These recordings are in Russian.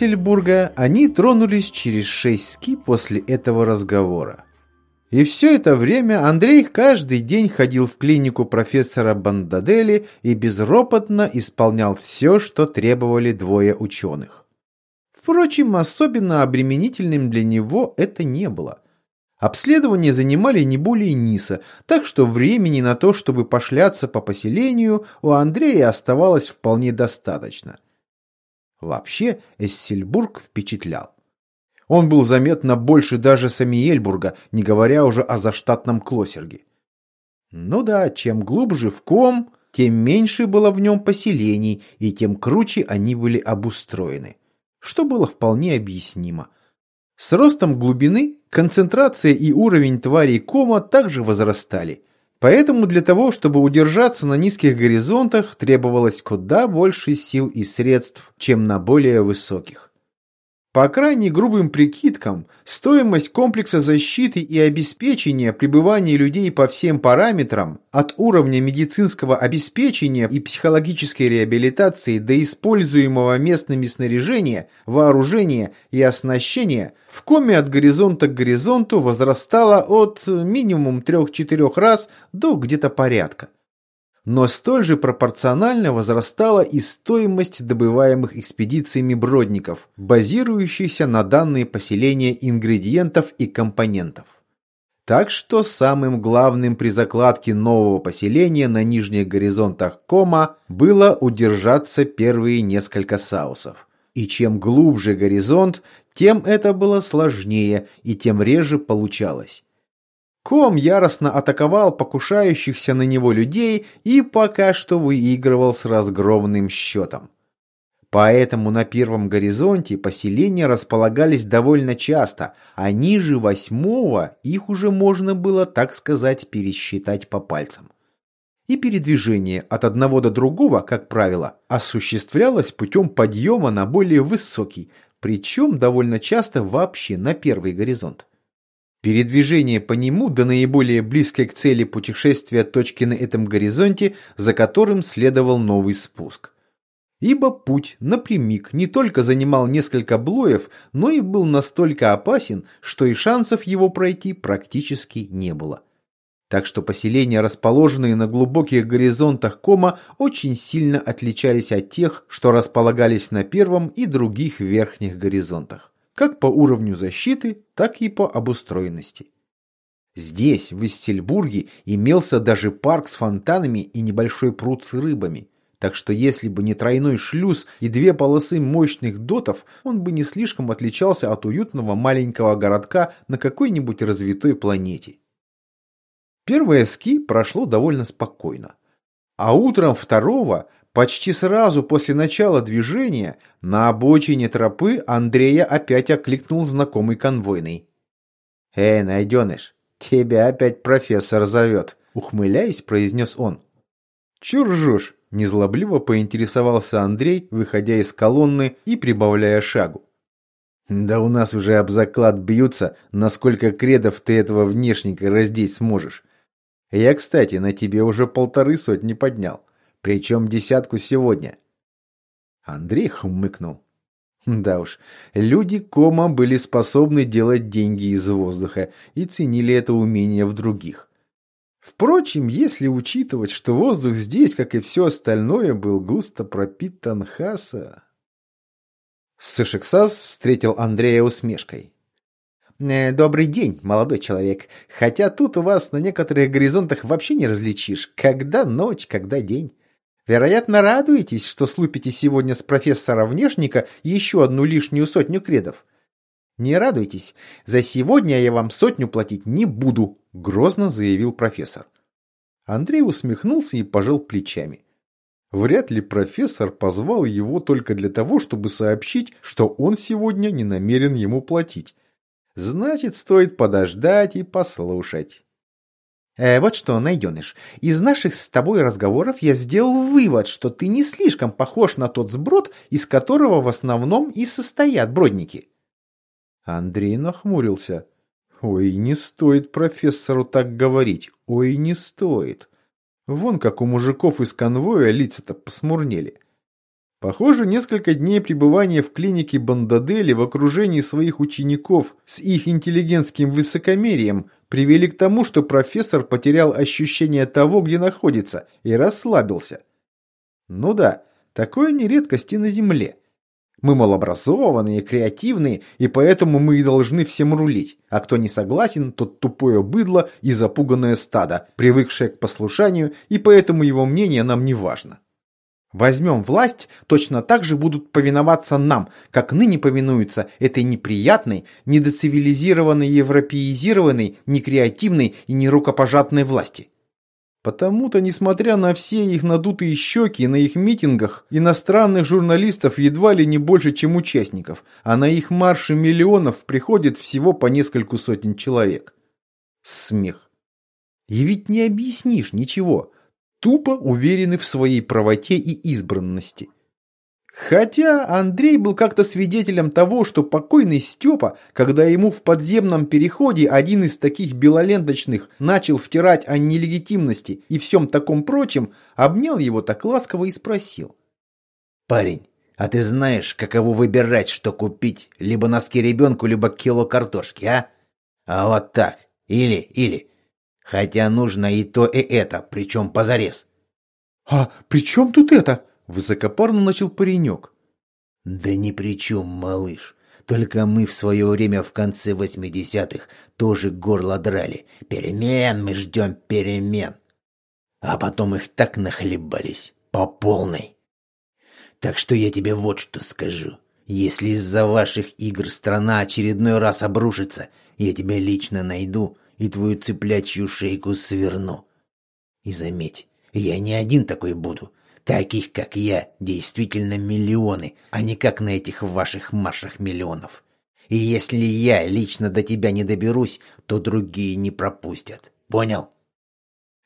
Из Эссельбурга они тронулись через шесть ски после этого разговора. И все это время Андрей каждый день ходил в клинику профессора Бандадели и безропотно исполнял все, что требовали двое ученых. Впрочем, особенно обременительным для него это не было. Обследования занимали не более ниса, так что времени на то, чтобы пошляться по поселению, у Андрея оставалось вполне достаточно. Вообще, Эссельбург впечатлял. Он был заметно больше даже Самиельбурга, не говоря уже о заштатном Клосерге. Ну да, чем глубже в ком, тем меньше было в нем поселений, и тем круче они были обустроены. Что было вполне объяснимо. С ростом глубины концентрация и уровень тварей кома также возрастали. Поэтому для того, чтобы удержаться на низких горизонтах, требовалось куда больше сил и средств, чем на более высоких. По крайне грубым прикидкам, стоимость комплекса защиты и обеспечения пребывания людей по всем параметрам, от уровня медицинского обеспечения и психологической реабилитации до используемого местными снаряжения, вооружения и оснащения, в коме от горизонта к горизонту возрастала от минимум 3-4 раз до где-то порядка но столь же пропорционально возрастала и стоимость добываемых экспедициями бродников, базирующихся на данные поселения ингредиентов и компонентов. Так что самым главным при закладке нового поселения на нижних горизонтах Кома было удержаться первые несколько саусов. И чем глубже горизонт, тем это было сложнее и тем реже получалось. Ком яростно атаковал покушающихся на него людей и пока что выигрывал с разгромным счетом. Поэтому на первом горизонте поселения располагались довольно часто, а ниже восьмого их уже можно было, так сказать, пересчитать по пальцам. И передвижение от одного до другого, как правило, осуществлялось путем подъема на более высокий, причем довольно часто вообще на первый горизонт. Передвижение по нему до наиболее близкой к цели путешествия точки на этом горизонте, за которым следовал новый спуск. Ибо путь напрямик не только занимал несколько блоев, но и был настолько опасен, что и шансов его пройти практически не было. Так что поселения, расположенные на глубоких горизонтах Кома, очень сильно отличались от тех, что располагались на первом и других верхних горизонтах как по уровню защиты, так и по обустроенности. Здесь, в Истельбурге, имелся даже парк с фонтанами и небольшой пруд с рыбами, так что если бы не тройной шлюз и две полосы мощных дотов, он бы не слишком отличался от уютного маленького городка на какой-нибудь развитой планете. Первое ски прошло довольно спокойно. А утром второго Почти сразу после начала движения на обочине тропы Андрея опять окликнул знакомый конвойный. «Эй, найденыш, тебя опять профессор зовет», — ухмыляясь, произнес он. «Чур незлобливо поинтересовался Андрей, выходя из колонны и прибавляя шагу. «Да у нас уже об заклад бьются, насколько кредов ты этого внешника раздеть сможешь. Я, кстати, на тебе уже полторы сотни поднял. Причем десятку сегодня. Андрей хмыкнул. Да уж, люди Кома были способны делать деньги из воздуха и ценили это умение в других. Впрочем, если учитывать, что воздух здесь, как и все остальное, был густо пропитан хаса... Сышексас встретил Андрея усмешкой. «Э, «Добрый день, молодой человек. Хотя тут у вас на некоторых горизонтах вообще не различишь, когда ночь, когда день. Вероятно, радуетесь, что слупите сегодня с профессора Внешника еще одну лишнюю сотню кредов. Не радуйтесь, за сегодня я вам сотню платить не буду, грозно заявил профессор. Андрей усмехнулся и пожал плечами. Вряд ли профессор позвал его только для того, чтобы сообщить, что он сегодня не намерен ему платить. Значит, стоит подождать и послушать. Э, вот что, найденыш, из наших с тобой разговоров я сделал вывод, что ты не слишком похож на тот сброд, из которого в основном и состоят бродники. Андрей нахмурился. Ой, не стоит профессору так говорить. Ой, не стоит. Вон как у мужиков из конвоя лица-то посмурнели. Похоже, несколько дней пребывания в клинике Бандадели в окружении своих учеников с их интеллигентским высокомерием привели к тому, что профессор потерял ощущение того, где находится, и расслабился. Ну да, такое не редкость и на Земле. Мы малообразованные, креативные, и поэтому мы и должны всем рулить. А кто не согласен, тот тупое быдло и запуганное стадо, привыкшее к послушанию, и поэтому его мнение нам не важно. Возьмем власть, точно так же будут повиноваться нам, как ныне повинуются этой неприятной, недоцивилизированной, европеизированной, некреативной и нерукопожатной власти. Потому-то, несмотря на все их надутые щеки на их митингах, иностранных журналистов едва ли не больше, чем участников, а на их марше миллионов приходит всего по нескольку сотен человек. Смех. И ведь не объяснишь ничего тупо уверены в своей правоте и избранности. Хотя Андрей был как-то свидетелем того, что покойный Степа, когда ему в подземном переходе один из таких белоленточных начал втирать о нелегитимности и всем таком прочем, обнял его так ласково и спросил. «Парень, а ты знаешь, каково выбирать, что купить, либо носки ребенку, либо кило картошки, а? А вот так, или, или, Хотя нужно и то, и это, причем позарез. «А при чем тут это?» – высокопарно начал паренек. «Да ни при чем, малыш. Только мы в свое время в конце восьмидесятых тоже горло драли. Перемен мы ждем, перемен. А потом их так нахлебались, по полной. Так что я тебе вот что скажу. Если из-за ваших игр страна очередной раз обрушится, я тебя лично найду и твою цыплячью шейку сверну. И заметь, я не один такой буду. Таких, как я, действительно миллионы, а не как на этих ваших маршах миллионов. И если я лично до тебя не доберусь, то другие не пропустят. Понял?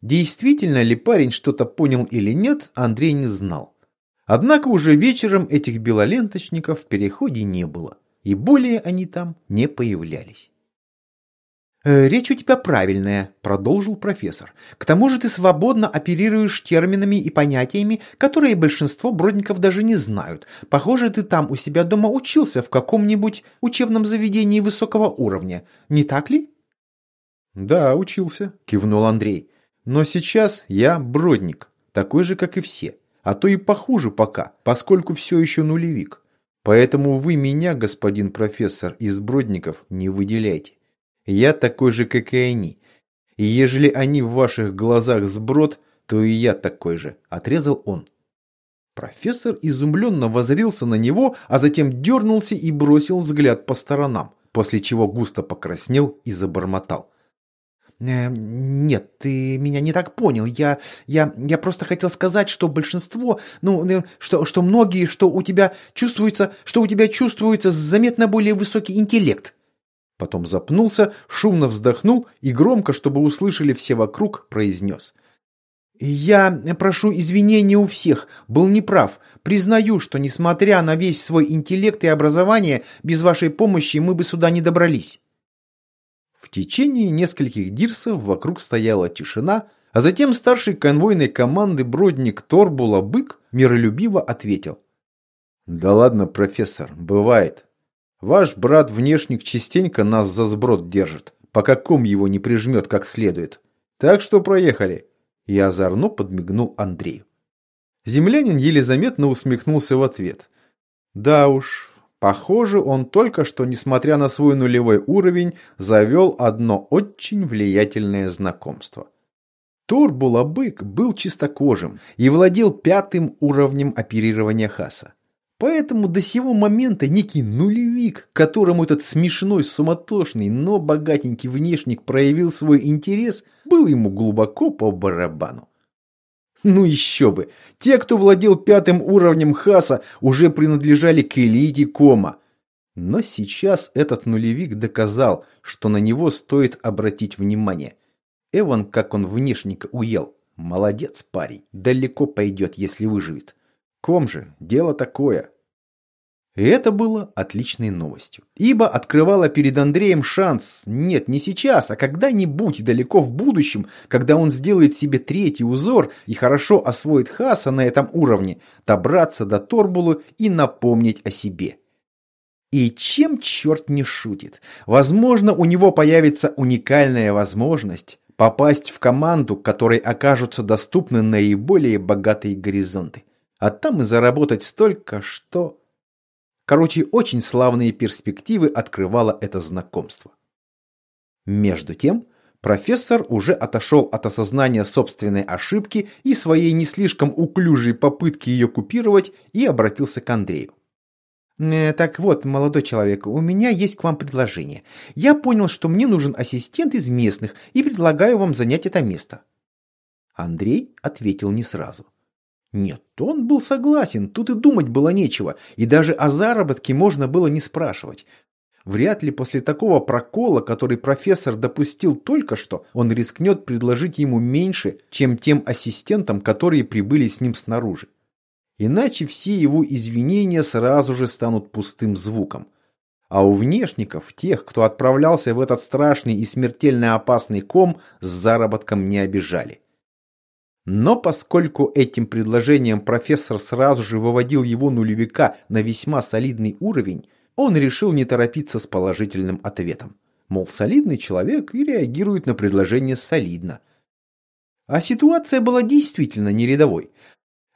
Действительно ли парень что-то понял или нет, Андрей не знал. Однако уже вечером этих белоленточников в переходе не было, и более они там не появлялись. Э, «Речь у тебя правильная», – продолжил профессор. «К тому же ты свободно оперируешь терминами и понятиями, которые большинство бродников даже не знают. Похоже, ты там у себя дома учился в каком-нибудь учебном заведении высокого уровня. Не так ли?» «Да, учился», – кивнул Андрей. «Но сейчас я бродник, такой же, как и все. А то и похуже пока, поскольку все еще нулевик. Поэтому вы меня, господин профессор, из бродников не выделяйте. Я такой же, как и они. И ежели они в ваших глазах сброд, то и я такой же», – отрезал он. Профессор изумленно возрился на него, а затем дернулся и бросил взгляд по сторонам, после чего густо покраснел и забормотал. «Э, «Нет, ты меня не так понял. Я, я, я просто хотел сказать, что большинство, ну, э, что, что многие, что у тебя чувствуется, что у тебя чувствуется заметно более высокий интеллект». Потом запнулся, шумно вздохнул и громко, чтобы услышали все вокруг, произнес. «Я прошу извинения у всех, был неправ. Признаю, что, несмотря на весь свой интеллект и образование, без вашей помощи мы бы сюда не добрались». В течение нескольких дирсов вокруг стояла тишина, а затем старший конвойной команды бродник Торбула Бык миролюбиво ответил. «Да ладно, профессор, бывает. Ваш брат-внешник частенько нас за сброд держит, пока ком его не прижмет как следует. Так что проехали. Я озорно подмигнул Андрею. Землянин еле заметно усмехнулся в ответ. Да уж, похоже, он только что, несмотря на свой нулевой уровень, завел одно очень влиятельное знакомство. Турбулабык был чистокожим и владел пятым уровнем оперирования Хаса. Поэтому до сего момента некий нулевик, которому этот смешной, суматошный, но богатенький внешник проявил свой интерес, был ему глубоко по барабану. Ну еще бы! Те, кто владел пятым уровнем Хаса, уже принадлежали к элите Кома. Но сейчас этот нулевик доказал, что на него стоит обратить внимание. Эван, как он внешника уел. Молодец парень, далеко пойдет, если выживет. Ком же, дело такое. И это было отличной новостью, ибо открывало перед Андреем шанс, нет, не сейчас, а когда-нибудь далеко в будущем, когда он сделает себе третий узор и хорошо освоит Хаса на этом уровне, добраться до Торбулу и напомнить о себе. И чем черт не шутит? Возможно, у него появится уникальная возможность попасть в команду, которой окажутся доступны наиболее богатые горизонты. А там и заработать столько, что... Короче, очень славные перспективы открывало это знакомство. Между тем, профессор уже отошел от осознания собственной ошибки и своей не слишком уклюжей попытки ее купировать и обратился к Андрею. «Э, «Так вот, молодой человек, у меня есть к вам предложение. Я понял, что мне нужен ассистент из местных и предлагаю вам занять это место». Андрей ответил не сразу. Нет, он был согласен, тут и думать было нечего, и даже о заработке можно было не спрашивать. Вряд ли после такого прокола, который профессор допустил только что, он рискнет предложить ему меньше, чем тем ассистентам, которые прибыли с ним снаружи. Иначе все его извинения сразу же станут пустым звуком. А у внешников, тех, кто отправлялся в этот страшный и смертельно опасный ком, с заработком не обижали. Но поскольку этим предложением профессор сразу же выводил его нулевика на весьма солидный уровень, он решил не торопиться с положительным ответом. Мол, солидный человек и реагирует на предложение солидно. А ситуация была действительно не рядовой.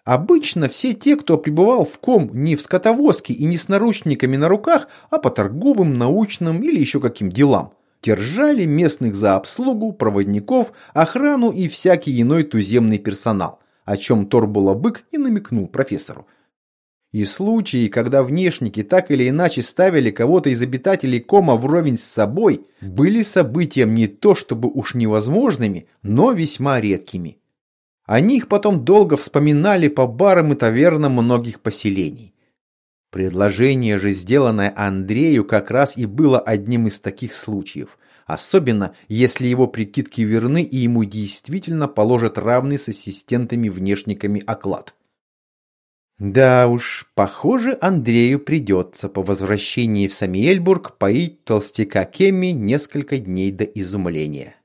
Обычно все те, кто пребывал в ком не в скотовозке и не с наручниками на руках, а по торговым, научным или еще каким делам – держали местных за обслугу, проводников, охрану и всякий иной туземный персонал, о чем Торбулабык и намекнул профессору. И случаи, когда внешники так или иначе ставили кого-то из обитателей кома вровень с собой, были событием не то чтобы уж невозможными, но весьма редкими. О них потом долго вспоминали по барам и тавернам многих поселений. Предложение же, сделанное Андрею, как раз и было одним из таких случаев. Особенно, если его прикидки верны и ему действительно положат равный с ассистентами-внешниками оклад. Да уж, похоже, Андрею придется по возвращении в Самиэльбург поить толстяка Кемми несколько дней до изумления.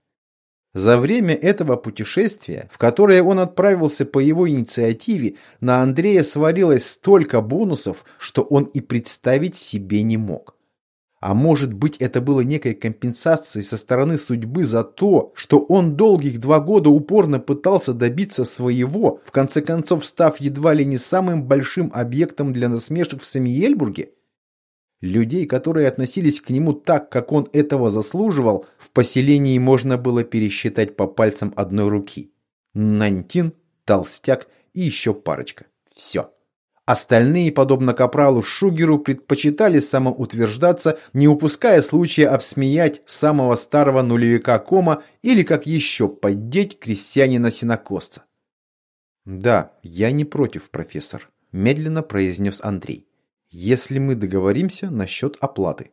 За время этого путешествия, в которое он отправился по его инициативе, на Андрея свалилось столько бонусов, что он и представить себе не мог. А может быть это было некой компенсацией со стороны судьбы за то, что он долгих два года упорно пытался добиться своего, в конце концов став едва ли не самым большим объектом для насмешек в Самиельбурге? Людей, которые относились к нему так, как он этого заслуживал, в поселении можно было пересчитать по пальцам одной руки. Нантин, Толстяк и еще парочка. Все. Остальные, подобно капралу Шугеру, предпочитали самоутверждаться, не упуская случая обсмеять самого старого нулевика кома или, как еще, поддеть крестьянина-синокосца. «Да, я не против, профессор», – медленно произнес Андрей если мы договоримся насчет оплаты.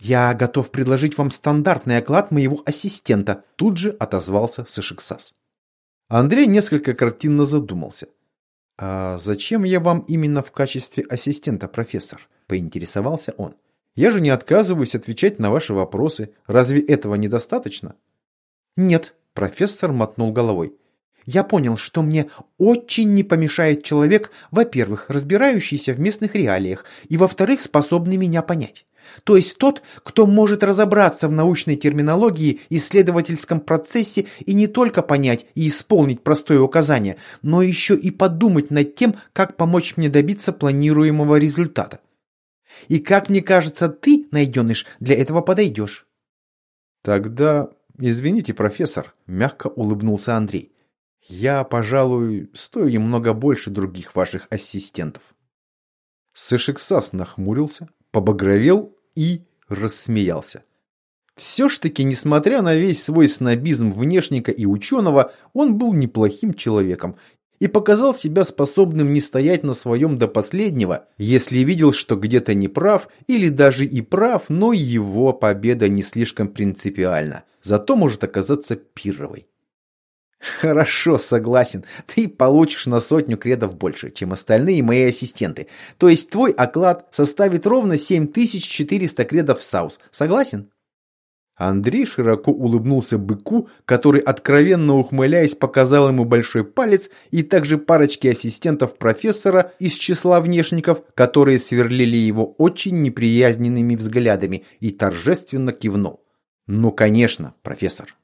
«Я готов предложить вам стандартный оклад моего ассистента», тут же отозвался Сышексас. Андрей несколько картинно задумался. «А зачем я вам именно в качестве ассистента, профессор?» – поинтересовался он. «Я же не отказываюсь отвечать на ваши вопросы. Разве этого недостаточно?» «Нет», – профессор мотнул головой. Я понял, что мне очень не помешает человек, во-первых, разбирающийся в местных реалиях, и, во-вторых, способный меня понять. То есть тот, кто может разобраться в научной терминологии, исследовательском процессе и не только понять и исполнить простое указание, но еще и подумать над тем, как помочь мне добиться планируемого результата. И как мне кажется, ты, найденыш, для этого подойдешь. Тогда, извините, профессор, мягко улыбнулся Андрей. Я, пожалуй, стою немного больше других ваших ассистентов. Сэшиксас нахмурился, побагровел и рассмеялся. Все ж таки, несмотря на весь свой снобизм внешника и ученого, он был неплохим человеком и показал себя способным не стоять на своем до последнего, если видел, что где-то не прав или даже и прав, но его победа не слишком принципиальна, зато может оказаться пирровой. Хорошо, согласен. Ты получишь на сотню кредов больше, чем остальные мои ассистенты. То есть твой оклад составит ровно 7400 кредов в Саус. Согласен? Андрей широко улыбнулся быку, который, откровенно ухмыляясь, показал ему большой палец и также парочке ассистентов профессора из числа внешников, которые сверлили его очень неприязненными взглядами, и торжественно кивнул. «Ну, конечно, профессор».